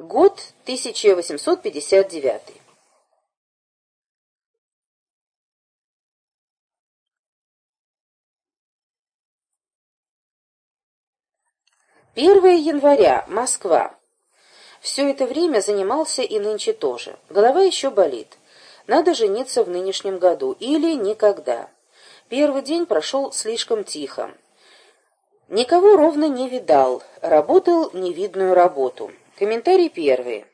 Год 1859. Первое января. Москва. Все это время занимался и нынче тоже. Голова еще болит. Надо жениться в нынешнем году или никогда. Первый день прошел слишком тихо. Никого ровно не видал, работал невидную работу. Комментарий первый.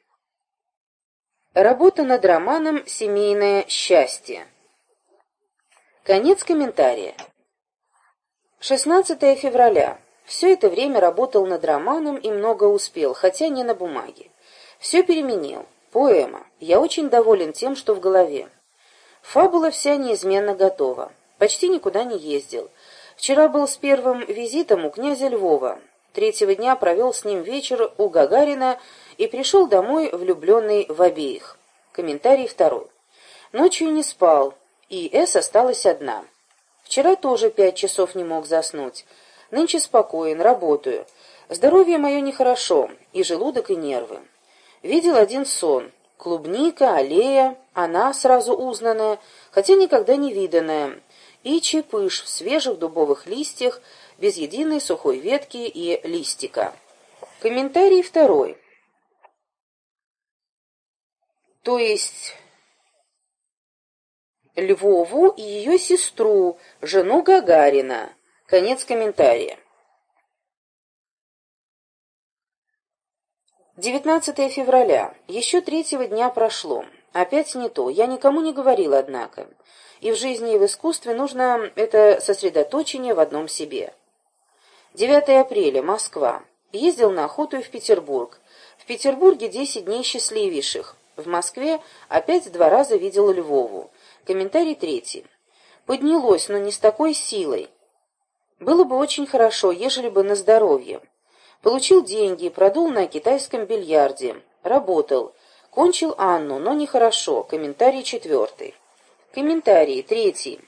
Работа над романом «Семейное счастье». Конец комментария. 16 февраля. Все это время работал над романом и много успел, хотя не на бумаге. Все переменил. Поэма. Я очень доволен тем, что в голове. Фабула вся неизменно готова. Почти никуда не ездил. Вчера был с первым визитом у князя Львова. Третьего дня провел с ним вечер у Гагарина и пришел домой влюбленный в обеих. Комментарий второй. Ночью не спал, и С осталась одна. Вчера тоже пять часов не мог заснуть. Нынче спокоен, работаю. Здоровье мое нехорошо, и желудок, и нервы. Видел один сон. Клубника, аллея, она сразу узнанная, хотя никогда не виданная, и чепыш в свежих дубовых листьях, без единой сухой ветки и листика. Комментарий второй. То есть Львову и ее сестру, жену Гагарина. Конец комментария. 19 февраля. Еще третьего дня прошло. Опять не то. Я никому не говорил, однако. И в жизни, и в искусстве нужно это сосредоточение в одном себе. 9 апреля. Москва. Ездил на охоту и в Петербург. В Петербурге 10 дней счастливейших. В Москве опять два раза видел Львову. Комментарий третий. Поднялось, но не с такой силой. Было бы очень хорошо, ежели бы на здоровье. Получил деньги, продул на китайском бильярде. Работал. Кончил Анну, но нехорошо. Комментарий четвертый. Комментарий третий.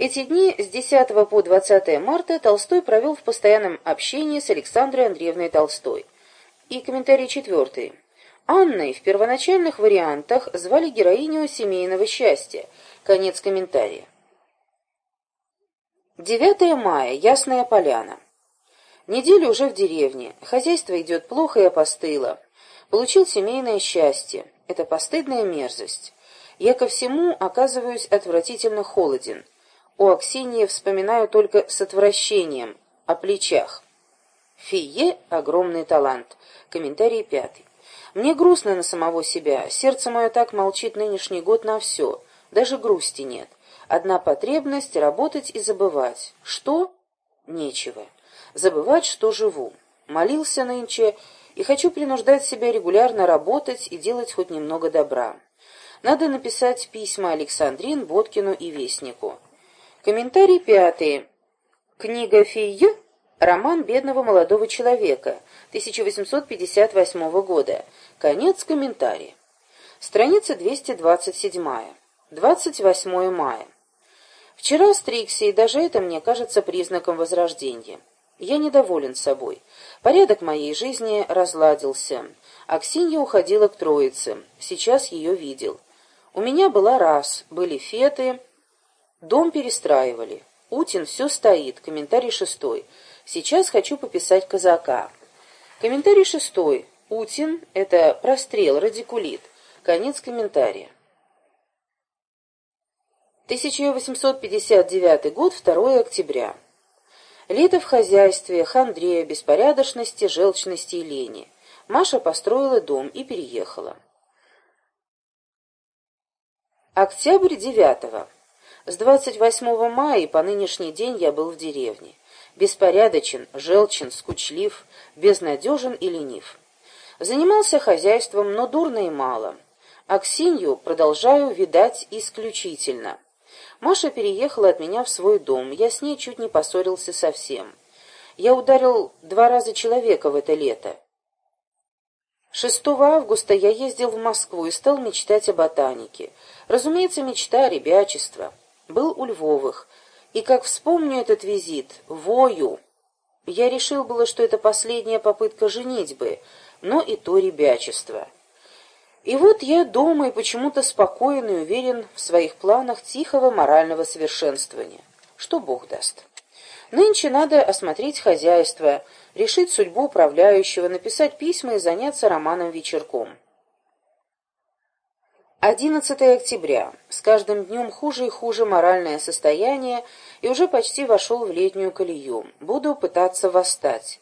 Эти дни с 10 по 20 марта Толстой провел в постоянном общении с Александрой Андреевной Толстой. И комментарий четвертый. Анной в первоначальных вариантах звали героиню семейного счастья. Конец комментария. 9 мая. Ясная поляна. Неделю уже в деревне. Хозяйство идет плохо и опостыло. Получил семейное счастье. Это постыдная мерзость. Я ко всему оказываюсь отвратительно холоден. У Аксиньи вспоминаю только с отвращением. О плечах. Фие — огромный талант. Комментарий пятый. Мне грустно на самого себя. Сердце мое так молчит нынешний год на все. Даже грусти нет. Одна потребность — работать и забывать. Что? Нечего. Забывать, что живу. Молился нынче и хочу принуждать себя регулярно работать и делать хоть немного добра. Надо написать письма Александрин, Боткину и Вестнику. Комментарий пятый. Книга Фию. Роман бедного молодого человека, 1858 года. Конец комментария. Страница 227. 28 мая. Вчера стригся, и даже это мне кажется признаком возрождения. Я недоволен собой. Порядок моей жизни разладился. Аксинья уходила к Троице. Сейчас ее видел. У меня была раз, были феты. Дом перестраивали. Утин все стоит. Комментарий шестой. Сейчас хочу пописать казака. Комментарий шестой. Утин — это прострел, радикулит. Конец комментария. 1859 год, 2 октября. Лето в хозяйстве, хандре, беспорядочности, желчности и лени. Маша построила дом и переехала. Октябрь 9. С 28 мая по нынешний день я был в деревне. Беспорядочен, желчен, скучлив, безнадежен и ленив. Занимался хозяйством, но дурно и мало. Аксинью продолжаю видать исключительно. Маша переехала от меня в свой дом. Я с ней чуть не поссорился совсем. Я ударил два раза человека в это лето. 6 августа я ездил в Москву и стал мечтать о ботанике. Разумеется, мечта, ребячество. Был у Львовых. И как вспомню этот визит, вою. Я решил было, что это последняя попытка женитьбы. но и то ребячество. И вот я дома и почему-то спокоен и уверен в своих планах тихого морального совершенствования. Что Бог даст. Нынче надо осмотреть хозяйство, решить судьбу управляющего, написать письма и заняться романом вечерком. 11 октября. С каждым днем хуже и хуже моральное состояние, и уже почти вошел в летнюю колею. Буду пытаться восстать.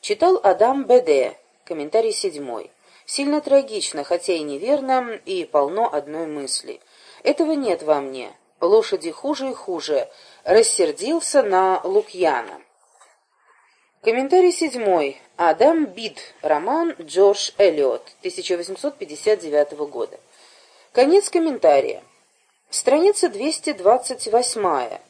Читал Адам Беде, комментарий седьмой. Сильно трагично, хотя и неверно, и полно одной мысли. Этого нет во мне. Лошади хуже и хуже. Рассердился на Лукьяна. Комментарий седьмой. Адам Бид. Роман Джордж Эллиот. 1859 года. Конец комментария. Страница 228.